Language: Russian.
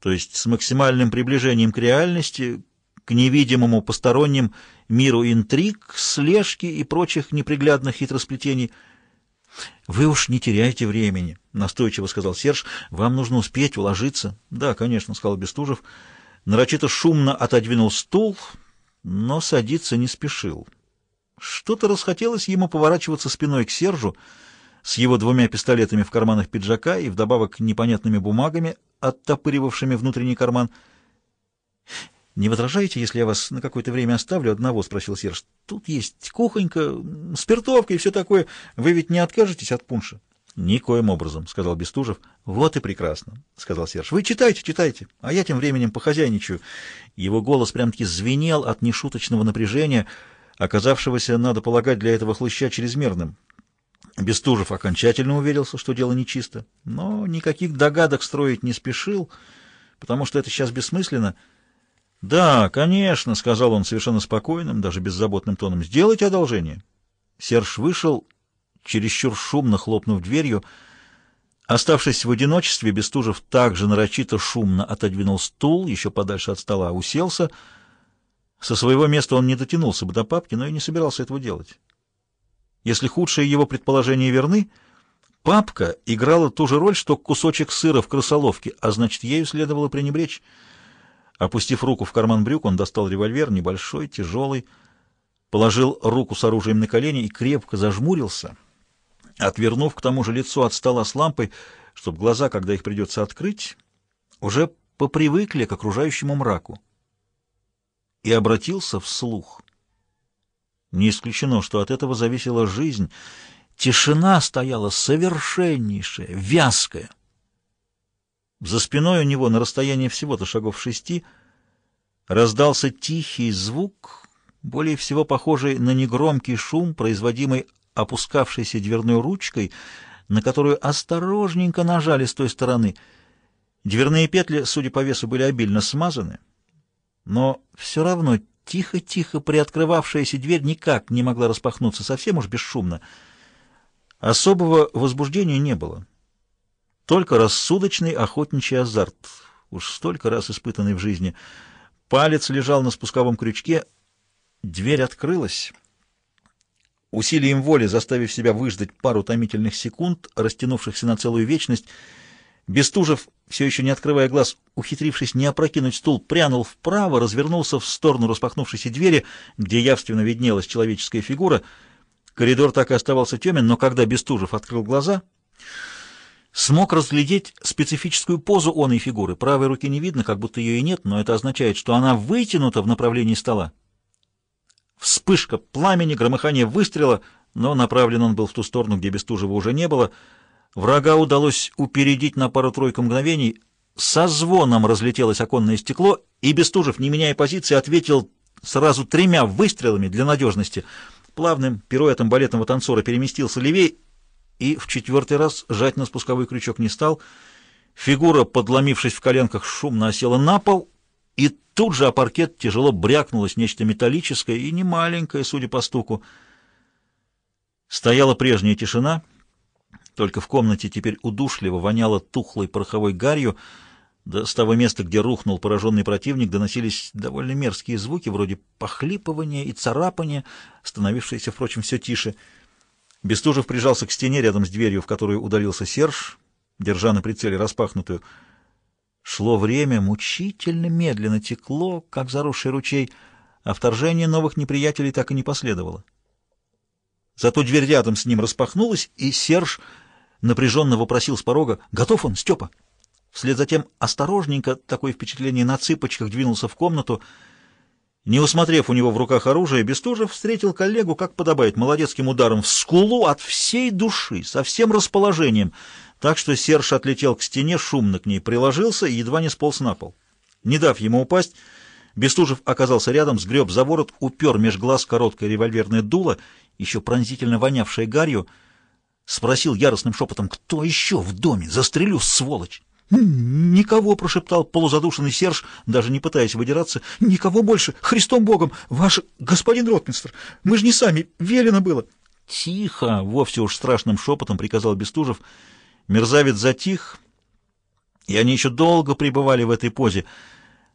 то есть с максимальным приближением к реальности, к невидимому посторонним миру интриг, слежки и прочих неприглядных хитросплетений. «Вы уж не теряйте времени», — настойчиво сказал Серж. «Вам нужно успеть уложиться». «Да, конечно», — сказал Бестужев. Нарочито шумно отодвинул стул, но садиться не спешил. Что-то расхотелось ему поворачиваться спиной к Сержу с его двумя пистолетами в карманах пиджака и вдобавок непонятными бумагами, оттопыривавшими внутренний карман. «Не возражаете, если я вас на какое-то время оставлю одного?» — спросил Серж. «Тут есть кухонька, спиртовка и все такое. Вы ведь не откажетесь от пунша?» «Никоим образом», — сказал Бестужев. «Вот и прекрасно», — сказал Серж. «Вы читайте, читайте, а я тем временем похозяйничаю». Его голос прям-таки звенел от нешуточного напряжения — оказавшегося, надо полагать, для этого хлыща чрезмерным. Бестужев окончательно уверился, что дело нечисто, но никаких догадок строить не спешил, потому что это сейчас бессмысленно. «Да, конечно», — сказал он совершенно спокойным, даже беззаботным тоном, — «сделайте одолжение». Серж вышел, чересчур шумно хлопнув дверью. Оставшись в одиночестве, Бестужев также нарочито шумно отодвинул стул, еще подальше от стола, уселся — со своего места он не дотянулся бы до папки, но и не собирался этого делать. Если худшие его предположения верны, папка играла ту же роль, что кусочек сыра в крысоловке, а значит, ею следовало пренебречь. Опустив руку в карман брюк, он достал револьвер, небольшой, тяжелый, положил руку с оружием на колени и крепко зажмурился, отвернув к тому же лицо от стола с лампой, чтобы глаза, когда их придется открыть, уже попривыкли к окружающему мраку и обратился вслух. Не исключено, что от этого зависела жизнь. Тишина стояла совершеннейшая, вязкая. За спиной у него на расстоянии всего-то шагов шести раздался тихий звук, более всего похожий на негромкий шум, производимый опускавшейся дверной ручкой, на которую осторожненько нажали с той стороны. Дверные петли, судя по весу, были обильно смазаны, но все равно тихо-тихо приоткрывавшаяся дверь никак не могла распахнуться, совсем уж бесшумно. Особого возбуждения не было. Только рассудочный охотничий азарт, уж столько раз испытанный в жизни. Палец лежал на спусковом крючке, дверь открылась. Усилием воли, заставив себя выждать пару томительных секунд, растянувшихся на целую вечность, Бестужев, все еще не открывая глаз, ухитрившись не опрокинуть стул, прянул вправо, развернулся в сторону распахнувшейся двери, где явственно виднелась человеческая фигура. Коридор так и оставался темен, но когда Бестужев открыл глаза, смог разглядеть специфическую позу оной фигуры. Правой руки не видно, как будто ее и нет, но это означает, что она вытянута в направлении стола. Вспышка пламени, громыхание выстрела, но направлен он был в ту сторону, где Бестужева уже не было — Врага удалось упередить на пару-тройку мгновений. Со звоном разлетелось оконное стекло, и Бестужев, не меняя позиции, ответил сразу тремя выстрелами для надежности. Плавным пируэтом балетного танцора переместился левее и в четвертый раз жать на спусковой крючок не стал. Фигура, подломившись в коленках, шумно осела на пол, и тут же о паркет тяжело брякнулось нечто металлическое и немаленькое, судя по стуку. Стояла прежняя тишина — только в комнате теперь удушливо воняло тухлой пороховой гарью, да с того места, где рухнул пораженный противник, доносились довольно мерзкие звуки, вроде похлипывания и царапания, становившиеся, впрочем, все тише. Бестужев прижался к стене рядом с дверью, в которую удалился Серж, держа на прицеле распахнутую. Шло время, мучительно медленно текло, как заросший ручей, а вторжение новых неприятелей так и не последовало. Зато дверь рядом с ним распахнулась, и Серж напряженно вопросил с порога, «Готов он, Степа?» Вслед за тем осторожненько, такое впечатление на цыпочках, двинулся в комнату. Не усмотрев у него в руках оружие, Бестужев встретил коллегу, как подобает, молодецким ударом в скулу от всей души, со всем расположением, так что Серж отлетел к стене, шумно к ней приложился и едва не сполз на пол. Не дав ему упасть, Бестужев оказался рядом, сгреб за ворот, упер меж глаз короткое револьверное дуло, еще пронзительно вонявшее гарью, Спросил яростным шепотом, кто еще в доме? Застрелю, сволочь! «Никого!» — прошептал полузадушенный Серж, даже не пытаясь выдираться. «Никого больше! Христом Богом! Ваш господин ротмистр! Мы же не сами! Велено было!» «Тихо!» — вовсе уж страшным шепотом приказал Бестужев. Мерзавец затих и они еще долго пребывали в этой позе.